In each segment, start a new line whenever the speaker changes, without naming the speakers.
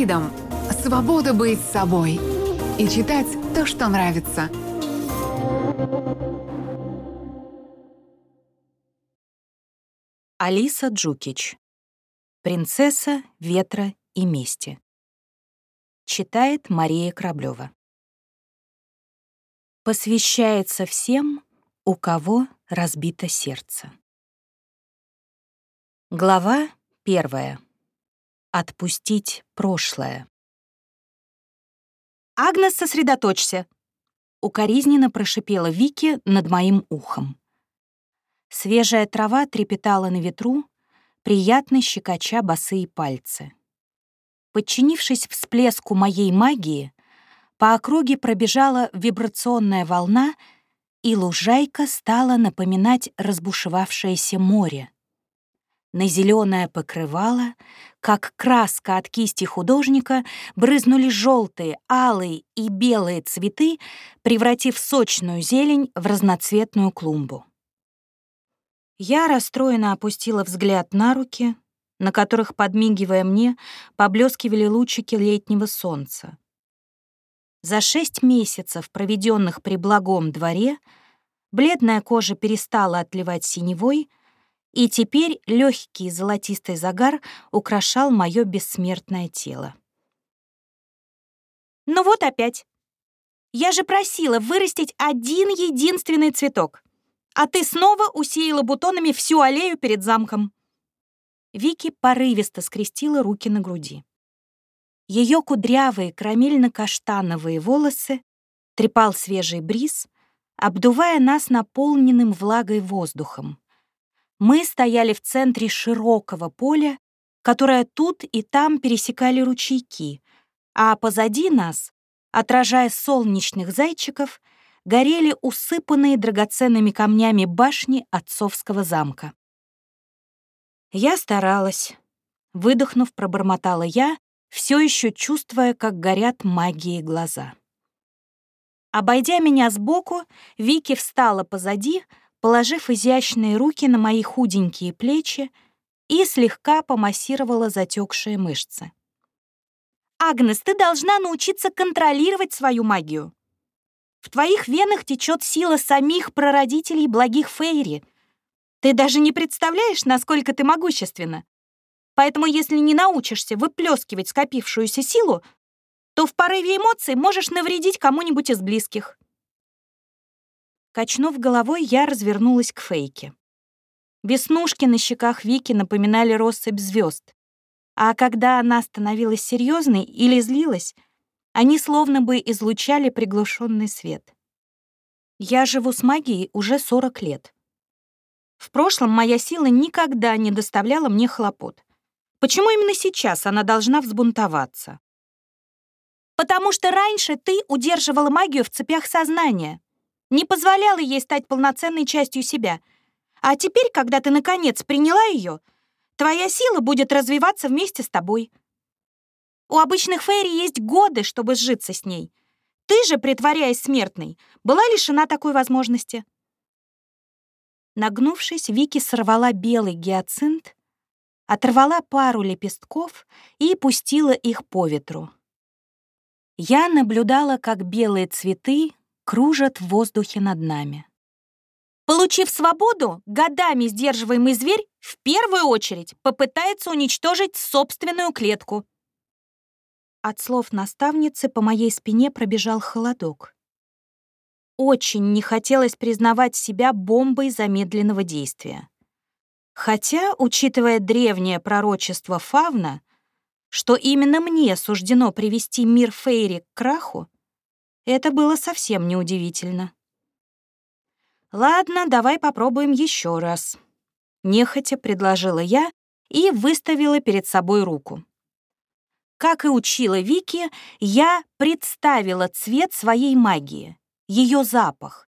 Freedom — свобода быть собой и читать то, что нравится.
Алиса Джукич. Принцесса ветра и мести. Читает Мария Кораблёва. Посвящается всем, у кого разбито сердце. Глава первая. Отпустить прошлое. «Агнес, сосредоточься!» Укоризненно прошипела Вики над моим ухом. Свежая трава трепетала на ветру, приятно щекоча босые пальцы. Подчинившись всплеску моей магии, по округе пробежала вибрационная волна, и лужайка стала напоминать разбушевавшееся море. На зеленое покрывало, как краска от кисти художника, брызнули желтые, алые и белые цветы, превратив сочную зелень в разноцветную клумбу. Я расстроенно опустила взгляд на руки, на которых, подмигивая мне, поблескивали лучики летнего солнца. За шесть месяцев, проведенных при благом дворе, бледная кожа перестала отливать синевой — и теперь легкий золотистый загар украшал мое бессмертное тело. «Ну вот опять. Я же просила вырастить один единственный цветок, а ты снова усеяла бутонами всю аллею перед замком». Вики порывисто скрестила руки на груди. Ее кудрявые карамельно-каштановые волосы трепал свежий бриз, обдувая нас наполненным влагой воздухом. Мы стояли в центре широкого поля, которое тут и там пересекали ручейки, а позади нас, отражая солнечных зайчиков, горели усыпанные драгоценными камнями башни отцовского замка. Я старалась. Выдохнув, пробормотала я, все еще чувствуя, как горят магии глаза. Обойдя меня сбоку, Вики встала позади, положив изящные руки на мои худенькие плечи и слегка помассировала затекшие мышцы. «Агнес, ты должна научиться контролировать свою магию. В твоих венах течет сила самих прародителей благих Фейри. Ты даже не представляешь, насколько ты могущественна. Поэтому если не научишься выплескивать скопившуюся силу, то в порыве эмоций можешь навредить кому-нибудь из близких. Качнув головой, я развернулась к Фейке. Веснушки на щеках Вики напоминали россыпь звезд, а когда она становилась серьезной или злилась, они словно бы излучали приглушенный свет. Я живу с магией уже 40 лет. В прошлом моя сила никогда не доставляла мне хлопот. Почему именно сейчас она должна взбунтоваться? Потому что раньше ты удерживала магию в цепях сознания, не позволяла ей стать полноценной частью себя. А теперь, когда ты, наконец, приняла ее, твоя сила будет развиваться вместе с тобой. У обычных фейри есть годы, чтобы сжиться с ней. Ты же, притворяясь смертной, была лишена такой возможности. Нагнувшись, Вики сорвала белый гиацинт, оторвала пару лепестков и пустила их по ветру. Я наблюдала, как белые цветы кружат в воздухе над нами. Получив свободу, годами сдерживаемый зверь в первую очередь попытается уничтожить собственную клетку. От слов наставницы по моей спине пробежал холодок. Очень не хотелось признавать себя бомбой замедленного действия. Хотя, учитывая древнее пророчество Фавна, что именно мне суждено привести мир Фейри к краху, это было совсем неудивительно. «Ладно, давай попробуем еще раз», — нехотя предложила я и выставила перед собой руку. Как и учила Вики, я представила цвет своей магии, ее запах,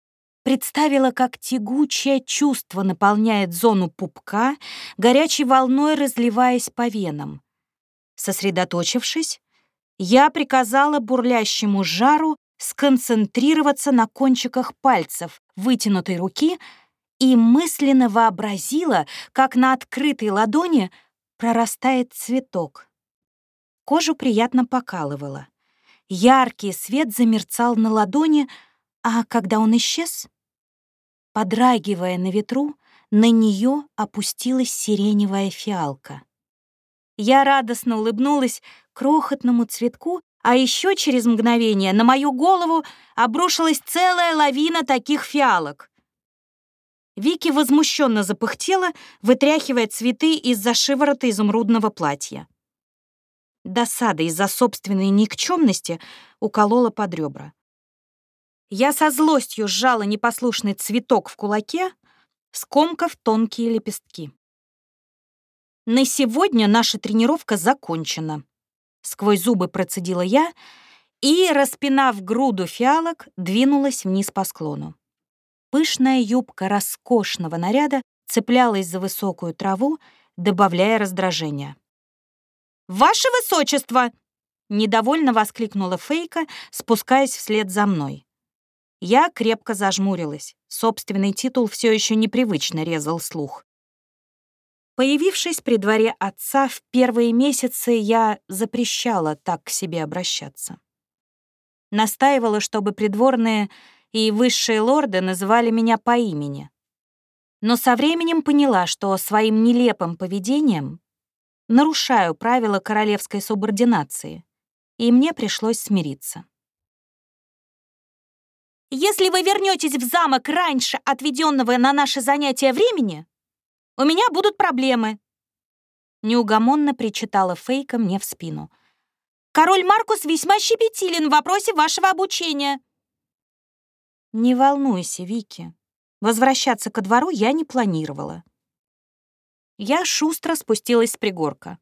представила, как тягучее чувство наполняет зону пупка, горячей волной разливаясь по венам. Сосредоточившись, я приказала бурлящему жару сконцентрироваться на кончиках пальцев вытянутой руки и мысленно вообразила, как на открытой ладони прорастает цветок. Кожу приятно покалывало. Яркий свет замерцал на ладони, а когда он исчез, подрагивая на ветру, на нее опустилась сиреневая фиалка. Я радостно улыбнулась крохотному цветку, а еще через мгновение на мою голову обрушилась целая лавина таких фиалок. Вики возмущенно запыхтела, вытряхивая цветы из-за шиворота изумрудного платья. Досада из-за собственной никчемности уколола под ребра. Я со злостью сжала непослушный цветок в кулаке, скомкав тонкие лепестки. На сегодня наша тренировка закончена. Сквозь зубы процедила я и, распинав груду фиалок, двинулась вниз по склону. Пышная юбка роскошного наряда цеплялась за высокую траву, добавляя раздражения. «Ваше высочество!» — недовольно воскликнула Фейка, спускаясь вслед за мной. Я крепко зажмурилась. Собственный титул все еще непривычно резал слух. Появившись при дворе отца в первые месяцы, я запрещала так к себе обращаться. Настаивала, чтобы придворные и высшие лорды называли меня по имени. Но со временем поняла, что своим нелепым поведением нарушаю правила королевской субординации, и мне пришлось смириться. «Если вы вернетесь в замок раньше отведенного на наше занятие времени, у меня будут проблемы!» Неугомонно причитала Фейка мне в спину. «Король Маркус весьма щепетилен в вопросе вашего обучения!» «Не волнуйся, Вики. Возвращаться ко двору я не планировала. Я шустро спустилась с пригорка.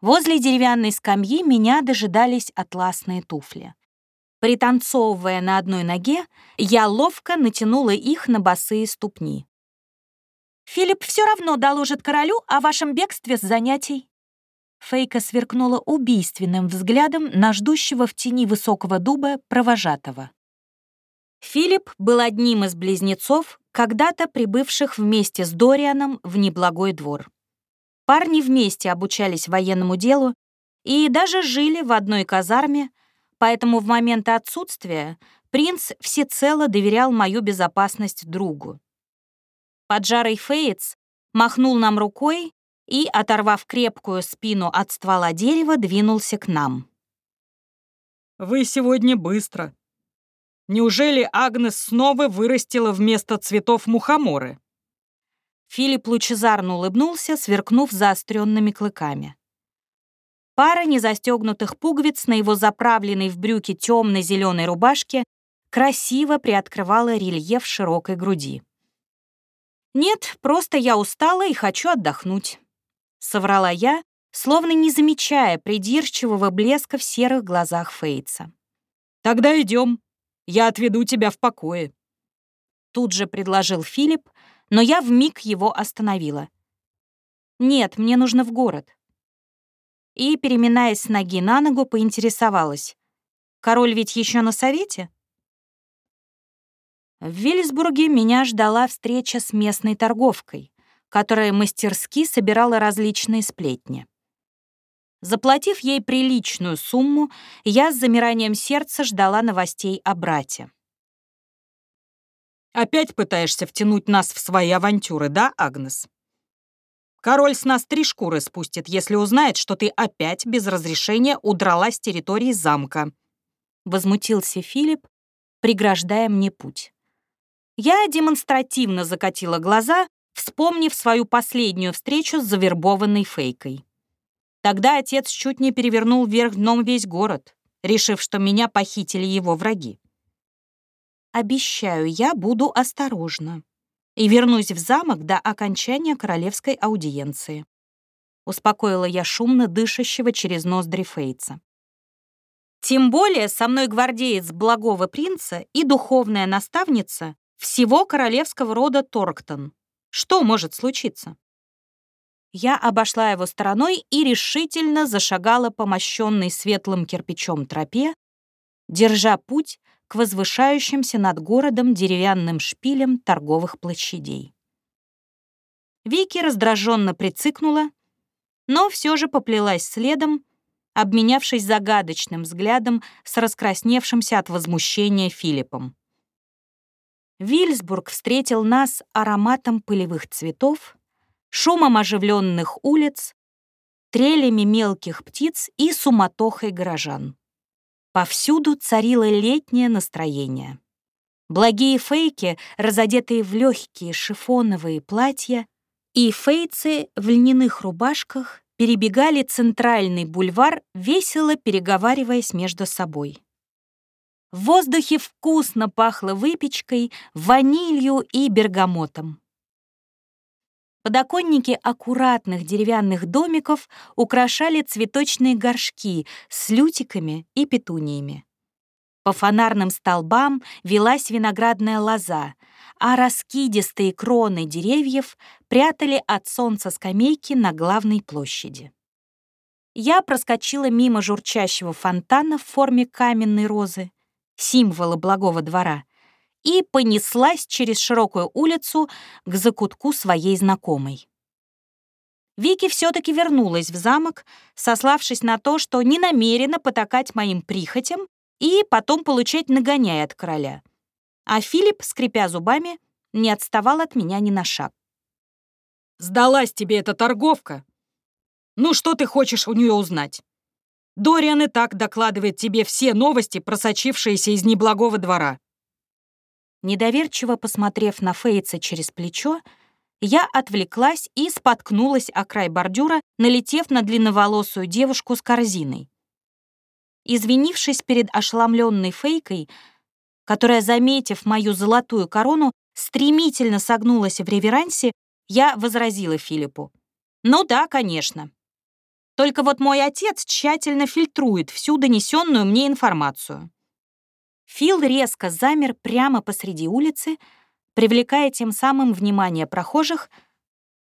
Возле деревянной скамьи меня дожидались атласные туфли. Пританцовывая на одной ноге, я ловко натянула их на босые ступни. «Филипп все равно доложит королю о вашем бегстве с занятий». Фейка сверкнула убийственным взглядом на ждущего в тени высокого дуба провожатого. Филипп был одним из близнецов, когда-то прибывших вместе с Дорианом в неблагой двор. Парни вместе обучались военному делу и даже жили в одной казарме, поэтому в момент отсутствия принц всецело доверял мою безопасность другу. Поджарый Фейтс махнул нам рукой и, оторвав крепкую спину от ствола дерева, двинулся к нам.
«Вы сегодня быстро», Неужели Агнес снова вырастила вместо цветов мухоморы?
Филипп лучезарно улыбнулся, сверкнув заостренными клыками. Пара незастегнутых пуговиц на его заправленной в брюки темно-зеленой рубашке красиво приоткрывала рельеф широкой груди. «Нет, просто я устала и хочу отдохнуть», — соврала я, словно не замечая придирчивого блеска в серых глазах Фейтса.
«Тогда идем», я отведу тебя в покое».
Тут же предложил Филипп, но я вмиг его остановила. «Нет, мне нужно в город». И, переминаясь с ноги на ногу, поинтересовалась. «Король ведь еще на совете?» В Виллисбурге меня ждала встреча с местной торговкой, которая мастерски собирала различные сплетни. Заплатив ей приличную сумму, я с замиранием сердца ждала новостей о брате.
«Опять пытаешься втянуть нас в свои авантюры, да, Агнес? Король с нас три шкуры спустит, если узнает, что ты опять без разрешения удрала с территории замка», —
возмутился Филипп, преграждая мне путь. Я демонстративно закатила глаза, вспомнив свою последнюю встречу с завербованной фейкой. Тогда отец чуть не перевернул вверх дном весь город, решив, что меня похитили его враги. Обещаю, я буду осторожна и вернусь в замок до окончания королевской аудиенции. Успокоила я шумно дышащего через ноздри Фейца. Тем более со мной гвардеец благого принца и духовная наставница всего королевского рода Торктон. Что может случиться? Я обошла его стороной и решительно зашагала по мощенной светлым кирпичом тропе, держа путь к возвышающимся над городом деревянным шпилям торговых площадей. Вики раздраженно прицикнула, но все же поплелась следом, обменявшись загадочным взглядом с раскрасневшимся от возмущения Филиппом. Вильсбург встретил нас ароматом пылевых цветов, шумом оживленных улиц, трелями мелких птиц и суматохой горожан. Повсюду царило летнее настроение. Благие фейки, разодетые в легкие шифоновые платья, и фейцы в льняных рубашках перебегали центральный бульвар, весело переговариваясь между собой. В воздухе вкусно пахло выпечкой, ванилью и бергамотом. Подоконники аккуратных деревянных домиков украшали цветочные горшки с лютиками и петуниями. По фонарным столбам велась виноградная лоза, а раскидистые кроны деревьев прятали от солнца скамейки на главной площади. Я проскочила мимо журчащего фонтана в форме каменной розы, символа благого двора, и понеслась через широкую улицу к закутку своей знакомой. Вики все-таки вернулась в замок, сославшись на то, что не намерена потакать моим прихотям и потом получать нагоняй от короля. А Филипп, скрипя зубами, не отставал от меня ни на шаг.
«Сдалась тебе эта торговка? Ну, что ты хочешь у нее узнать? Дориан и так докладывает тебе все новости, просочившиеся из неблагого двора».
Недоверчиво посмотрев на Фейца через плечо, я отвлеклась и споткнулась о край бордюра, налетев на длинноволосую девушку с корзиной. Извинившись перед ошеломленной Фейкой, которая, заметив мою золотую корону, стремительно согнулась в реверансе, я возразила Филиппу. «Ну да, конечно. Только вот мой отец тщательно фильтрует всю донесенную мне информацию. Фил резко замер прямо посреди улицы, привлекая тем самым внимание прохожих,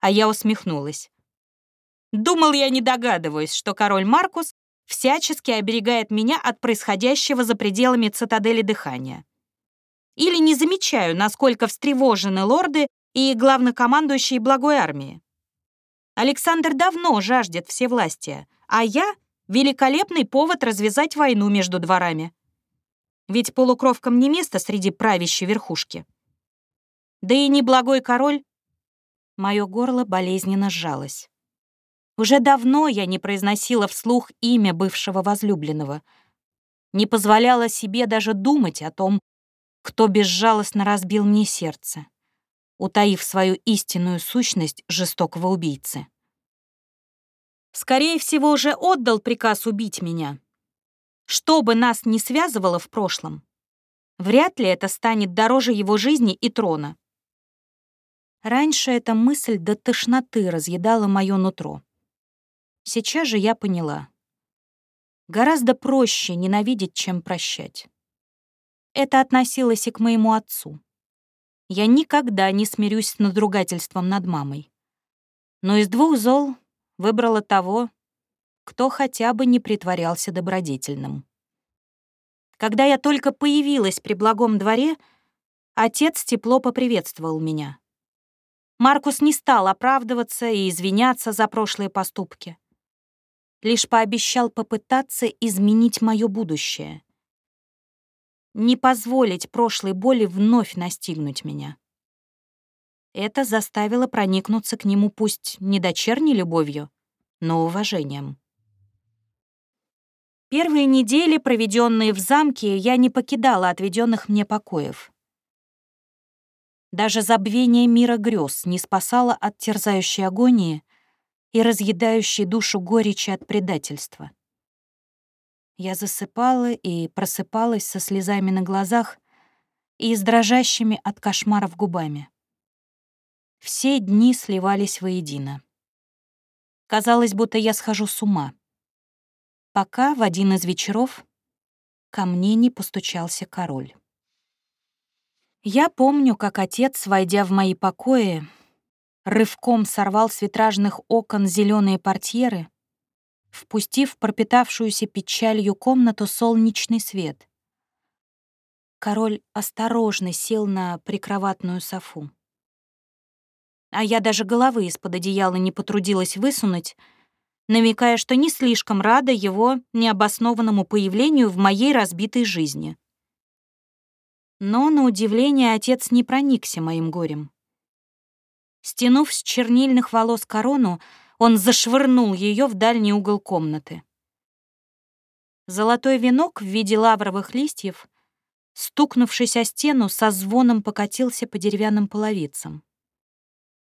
а я усмехнулась. Думал, я не догадываюсь, что король Маркус всячески оберегает меня от происходящего за пределами цитадели дыхания. Или не замечаю, насколько встревожены лорды и главнокомандующие благой армии. Александр давно жаждет всевластия, а я — великолепный повод развязать войну между дворами. Ведь полукровкам не место среди правящей верхушки. Да и неблагой король... Мое горло болезненно сжалось. Уже давно я не произносила вслух имя бывшего возлюбленного. Не позволяла себе даже думать о том, кто безжалостно разбил мне сердце утаив свою истинную сущность жестокого убийцы. Скорее всего, уже отдал приказ убить меня. Что бы нас ни связывало в прошлом, вряд ли это станет дороже его жизни и трона. Раньше эта мысль до тошноты разъедала мое нутро. Сейчас же я поняла. Гораздо проще ненавидеть, чем прощать. Это относилось и к моему отцу я никогда не смирюсь с надругательством над мамой. Но из двух зол выбрала того, кто хотя бы не притворялся добродетельным. Когда я только появилась при благом дворе, отец тепло поприветствовал меня. Маркус не стал оправдываться и извиняться за прошлые поступки. Лишь пообещал попытаться изменить мое будущее не позволить прошлой боли вновь настигнуть меня. Это заставило проникнуться к нему пусть не дочерней любовью, но уважением. Первые недели, проведенные в замке, я не покидала отведенных мне покоев. Даже забвение мира грез не спасало от терзающей агонии и разъедающей душу горечи от предательства. Я засыпала и просыпалась со слезами на глазах и с дрожащими от кошмаров губами. Все дни сливались воедино. Казалось, будто я схожу с ума. Пока в один из вечеров ко мне не постучался король. Я помню, как отец, войдя в мои покои, рывком сорвал с витражных окон зеленые портьеры впустив пропитавшуюся печалью комнату солнечный свет. Король осторожно сел на прикроватную софу. А я даже головы из-под одеяла не потрудилась высунуть, намекая, что не слишком рада его необоснованному появлению в моей разбитой жизни. Но, на удивление, отец не проникся моим горем. Стянув с чернильных волос корону, он зашвырнул ее в дальний угол комнаты. Золотой венок в виде лавровых листьев, стукнувшись о стену, со звоном покатился по деревянным половицам.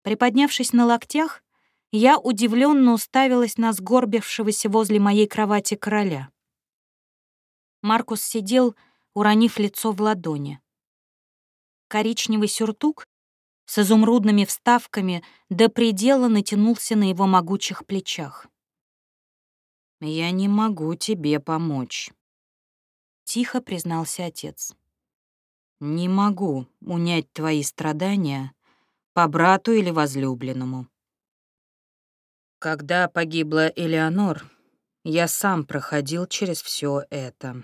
Приподнявшись на локтях, я удивленно уставилась на сгорбившегося возле моей кровати короля. Маркус сидел, уронив лицо в ладони. Коричневый сюртук с изумрудными вставками до предела натянулся на его могучих плечах.
«Я не могу тебе помочь», —
тихо признался отец.
«Не могу унять твои страдания по брату или возлюбленному. Когда погибла Элеонор, я сам проходил через все это.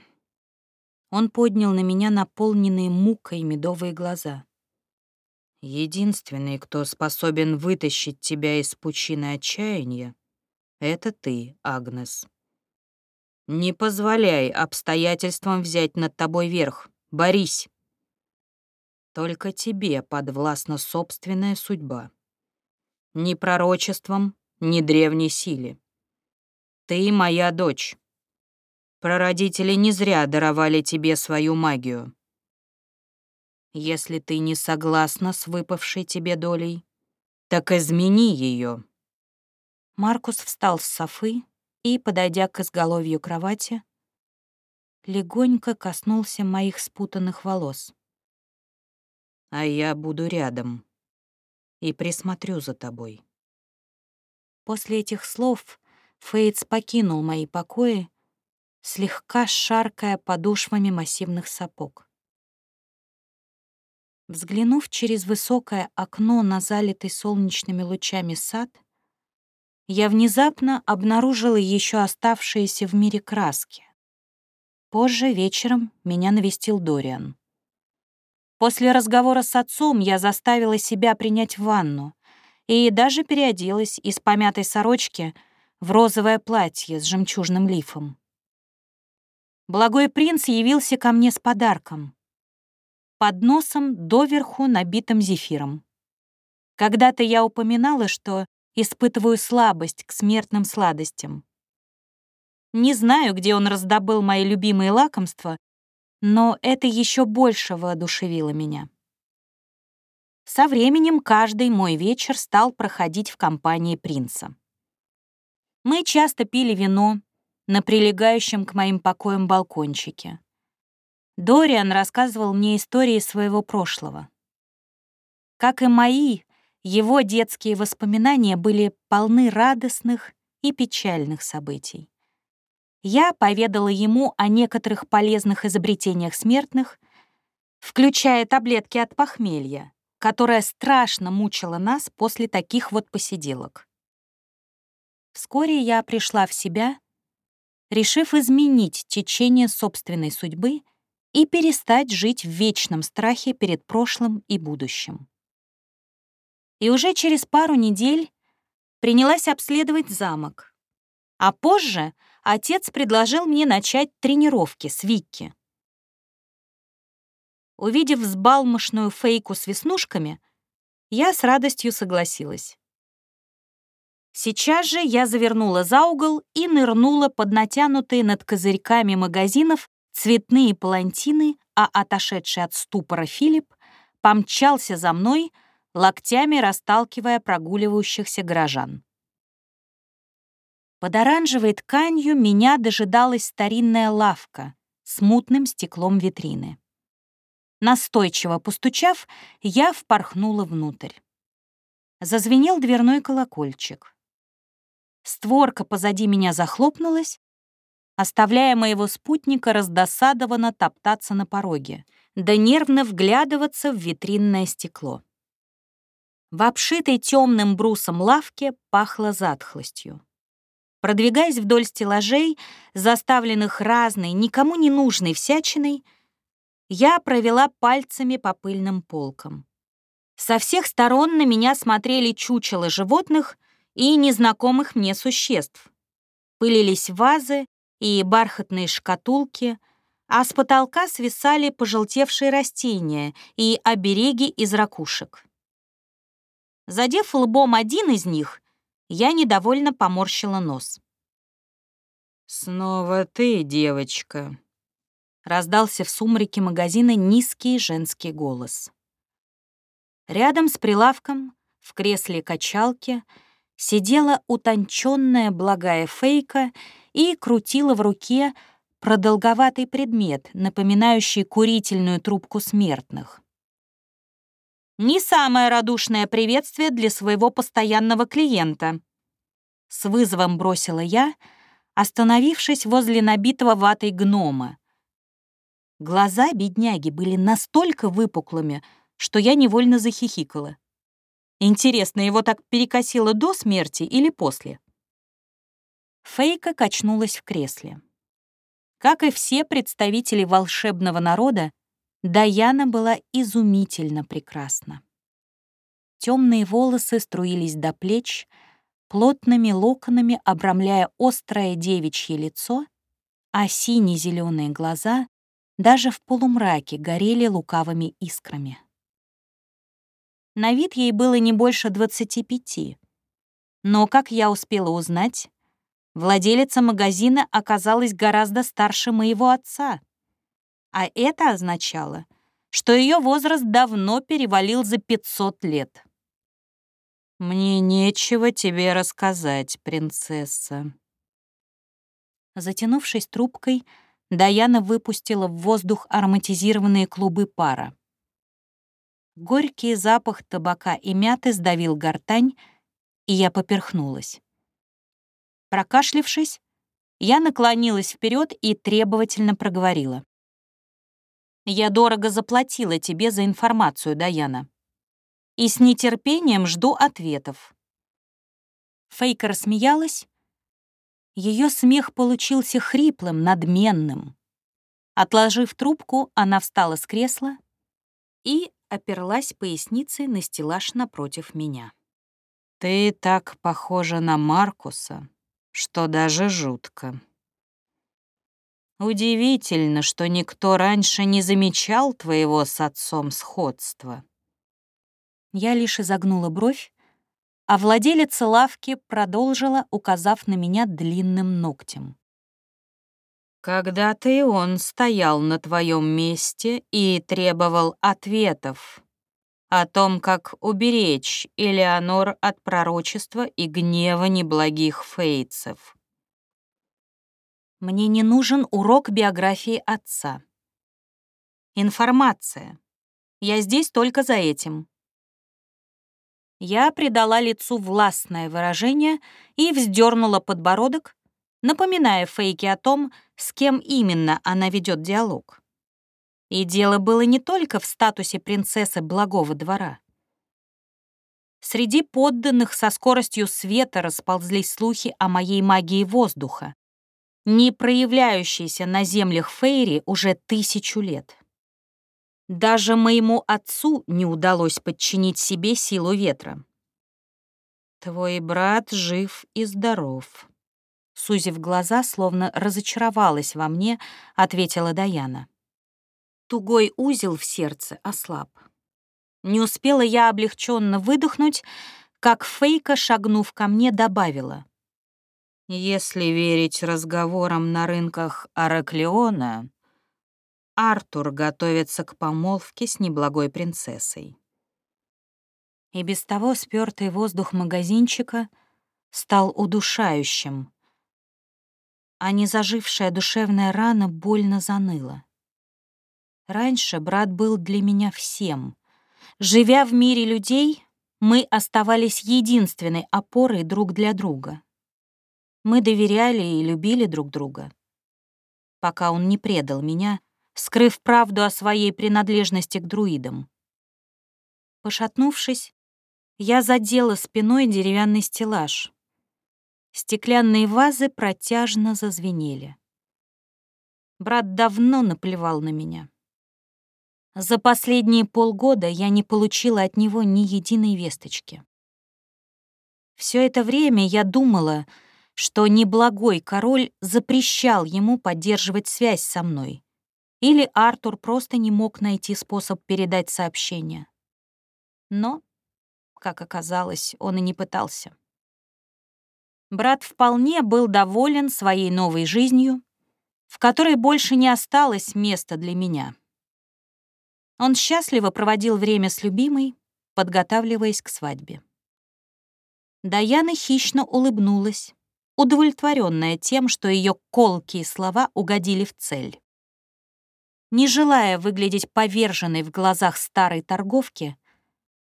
Он поднял на меня наполненные мукой медовые глаза.
Единственный, кто способен вытащить тебя из пучины отчаяния, это ты, Агнес. Не позволяй обстоятельствам взять над тобой верх. Борись. Только тебе подвластна собственная судьба. Ни пророчеством, ни древней силе. Ты моя дочь. Прародители не зря даровали тебе свою магию. Если ты не согласна с выпавшей тебе долей, так измени ее.
Маркус встал с софы и, подойдя к изголовью кровати, легонько коснулся моих спутанных волос.
А я буду рядом и присмотрю за тобой.
После этих слов Фейтс покинул мои покои, слегка шаркая подошвами массивных сапог. Взглянув через высокое окно на залитый солнечными лучами сад, я внезапно обнаружила еще оставшиеся в мире краски. Позже вечером меня навестил Дориан. После разговора с отцом я заставила себя принять ванну, и даже переоделась из помятой сорочки в розовое платье с жемчужным лифом. Благой принц явился ко мне с подарком. Под носом доверху набитым зефиром. Когда-то я упоминала, что испытываю слабость к смертным сладостям. Не знаю, где он раздобыл мои любимые лакомства, но это еще больше воодушевило меня. Со временем каждый мой вечер стал проходить в компании принца. Мы часто пили вино на прилегающем к моим покоям балкончике. Дориан рассказывал мне истории своего прошлого. Как и мои, его детские воспоминания были полны радостных и печальных событий. Я поведала ему о некоторых полезных изобретениях смертных, включая таблетки от похмелья, которая страшно мучила нас после таких вот посиделок. Вскоре я пришла в себя, решив изменить течение собственной судьбы и перестать жить в вечном страхе перед прошлым и будущим. И уже через пару недель принялась обследовать замок. А позже отец предложил мне начать тренировки с Викки. Увидев взбалмошную фейку с веснушками, я с радостью согласилась. Сейчас же я завернула за угол и нырнула под натянутые над козырьками магазинов цветные палантины, а отошедший от ступора Филипп помчался за мной, локтями расталкивая прогуливающихся горожан. Под оранжевой тканью меня дожидалась старинная лавка с мутным стеклом витрины. Настойчиво постучав, я впорхнула внутрь. Зазвенел дверной колокольчик. Створка позади меня захлопнулась, оставляя моего спутника раздосадованно топтаться на пороге, да нервно вглядываться в витринное стекло. В обшитой темным брусом лавке пахло затхлостью. Продвигаясь вдоль стеллажей, заставленных разной, никому не нужной всячиной, я провела пальцами по пыльным полкам. Со всех сторон на меня смотрели чучела животных и незнакомых мне существ, Пылились вазы и бархатные шкатулки, а с потолка свисали пожелтевшие растения и обереги из ракушек. Задев лбом один из них, я недовольно поморщила нос.
«Снова ты, девочка», —
раздался в сумраке магазина низкий женский голос. Рядом с прилавком, в кресле качалки, сидела утонченная благая фейка и крутила в руке продолговатый предмет, напоминающий курительную трубку смертных. Не самое радушное приветствие для своего постоянного клиента. С вызовом бросила я, остановившись возле набитого ватой гнома. Глаза бедняги были настолько выпуклыми, что я невольно захихикала. Интересно, его так перекосило до смерти или после? Фейка качнулась в кресле. Как и все представители волшебного народа, Даяна была изумительно прекрасна. Темные волосы струились до плеч, плотными локонами обрамляя острое девичье лицо, а сине-зеленые глаза даже в полумраке горели лукавыми искрами. На вид ей было не больше 25. Но, как я успела узнать, владелица магазина оказалась гораздо старше моего отца — а это означало, что ее возраст давно перевалил за 500 лет.
«Мне нечего тебе рассказать, принцесса».
Затянувшись трубкой, Даяна выпустила в воздух ароматизированные клубы пара. Горький запах табака и мяты сдавил гортань, и я поперхнулась. Прокашлившись, я наклонилась вперед и требовательно проговорила. Я дорого заплатила тебе за информацию, Даяна. И с нетерпением жду ответов. Фейка рассмеялась. Ее смех получился хриплым, надменным. Отложив трубку, она встала с кресла и оперлась поясницей на стеллаж напротив меня.
«Ты так похожа на Маркуса, что даже жутко», Удивительно, что никто раньше не замечал твоего с отцом сходства.
Я лишь изогнула бровь, а владелица лавки продолжила, указав на меня длинным ногтем.
Когда-то и он стоял на твоем месте и требовал ответов о том, как уберечь Элеонор от пророчества и гнева неблагих фейцев.
Мне не нужен урок биографии отца. Информация. Я здесь только за этим. Я придала лицу властное выражение и вздернула подбородок, напоминая Фейке о том, с кем именно она ведет диалог. И дело было не только в статусе принцессы благого двора. Среди подданных со скоростью света расползлись слухи о моей магии воздуха, не проявляющийся на землях Фейри уже тысячу лет. Даже моему отцу не удалось подчинить себе силу ветра.
«Твой брат жив и здоров», —
сузив глаза, словно разочаровалась во мне, ответила Даяна. Тугой узел в сердце ослаб. Не успела я облегченно выдохнуть, как Фейка, шагнув ко мне, добавила.
Если верить разговорам на рынках Араклеона, Артур готовится к помолвке с неблагой принцессой.
И без того спёртый воздух магазинчика стал удушающим, а незажившая душевная рана больно заныла. Раньше брат был для меня всем. Живя в мире людей, мы оставались единственной опорой друг для друга. Мы доверяли и любили друг друга. Пока он не предал меня, скрыв правду о своей принадлежности к друидам. Пошатнувшись, я задела спиной деревянный стеллаж. Стеклянные вазы протяжно зазвенели. Брат давно наплевал на меня. За последние полгода я не получила от него ни единой весточки. Все это время я думала, что неблагой король запрещал ему поддерживать связь со мной. Или Артур просто не мог найти способ передать сообщение. Но, как оказалось, он и не пытался. Брат вполне был доволен своей новой жизнью, в которой больше не осталось места для меня. Он счастливо проводил время с любимой, подготавливаясь к свадьбе. Даяна хищно улыбнулась, удовлетворенная тем, что ее колкие слова угодили в цель. Не желая выглядеть поверженной в глазах старой торговки,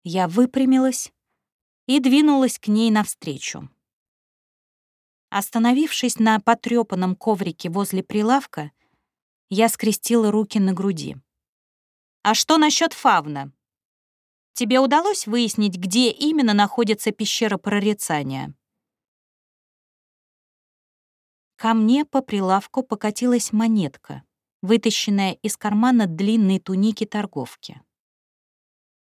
я выпрямилась и двинулась к ней навстречу. Остановившись на потрёпанном коврике возле прилавка, я скрестила руки на груди. «А что насчет фавна? Тебе удалось выяснить, где именно находится пещера прорицания?» Ко мне по прилавку покатилась монетка, вытащенная из кармана длинной туники торговки.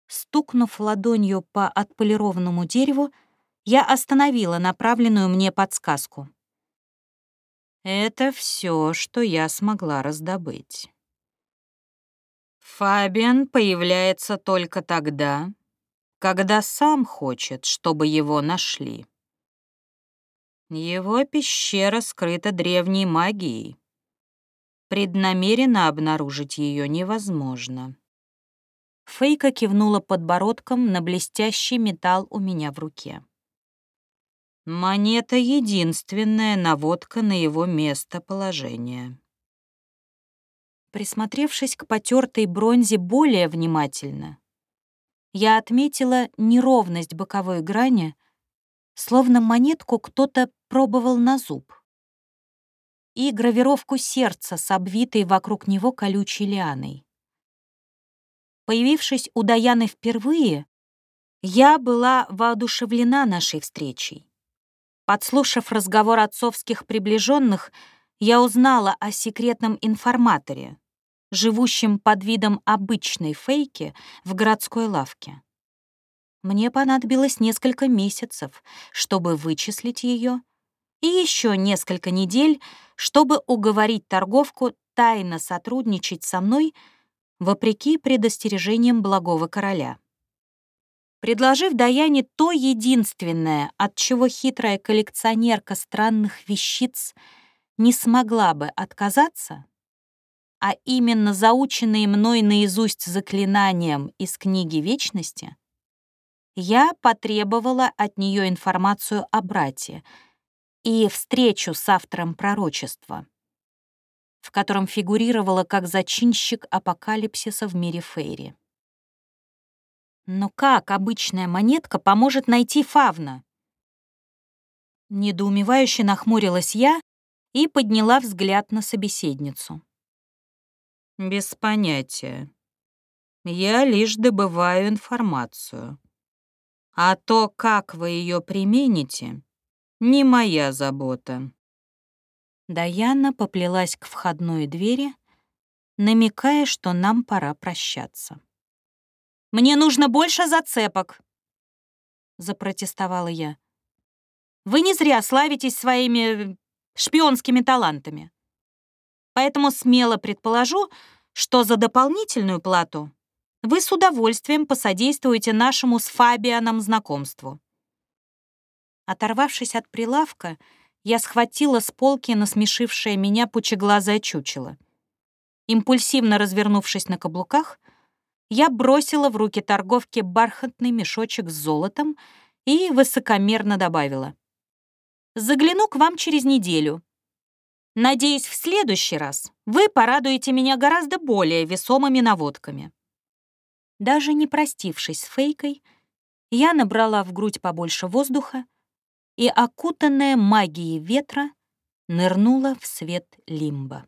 Стукнув ладонью по отполированному дереву, я остановила направленную мне подсказку.
Это все, что я смогла раздобыть. Фабиан появляется только тогда, когда сам хочет, чтобы его нашли. Его пещера скрыта древней магией. Преднамеренно обнаружить ее невозможно.
Фейка кивнула подбородком на блестящий металл у меня в руке.
Монета — единственная наводка на его местоположение.
Присмотревшись к потертой бронзе более внимательно, я отметила неровность боковой грани, словно монетку кто-то пробовал на зуб, и гравировку сердца с обвитой вокруг него колючей лианой. Появившись у Даяны впервые, я была воодушевлена нашей встречей. Подслушав разговор отцовских приближенных, я узнала о секретном информаторе, живущем под видом обычной фейки в городской лавке. Мне понадобилось несколько месяцев, чтобы вычислить ее, и еще несколько недель, чтобы уговорить торговку тайно сотрудничать со мной вопреки предостережениям благого короля предложив Даяне то единственное, от чего хитрая коллекционерка странных вещиц не смогла бы отказаться, а именно заученные мной наизусть заклинанием из книги Вечности, я потребовала от нее информацию о брате и встречу с автором пророчества, в котором фигурировала как зачинщик апокалипсиса в мире Фейри. Но как обычная монетка поможет найти фавна? Недоумевающе нахмурилась я и подняла взгляд на собеседницу.
Без понятия. Я лишь добываю информацию. А то, как вы ее примените, не моя забота.
Даяна поплелась к входной двери, намекая, что нам пора прощаться. Мне нужно больше зацепок!» Запротестовала я. «Вы не зря славитесь своими шпионскими талантами. Поэтому смело предположу, что за дополнительную плату вы с удовольствием посодействуете нашему с Фабианом знакомству». Оторвавшись от прилавка, я схватила с полки насмешившее меня пучеглазое чучело. Импульсивно развернувшись на каблуках, я бросила в руки торговки бархатный мешочек с золотом и высокомерно добавила. «Загляну к вам через неделю. Надеюсь, в следующий раз вы порадуете меня гораздо более весомыми наводками». Даже не простившись с фейкой, я набрала в грудь побольше воздуха и, окутанная магией ветра, нырнула в свет лимба.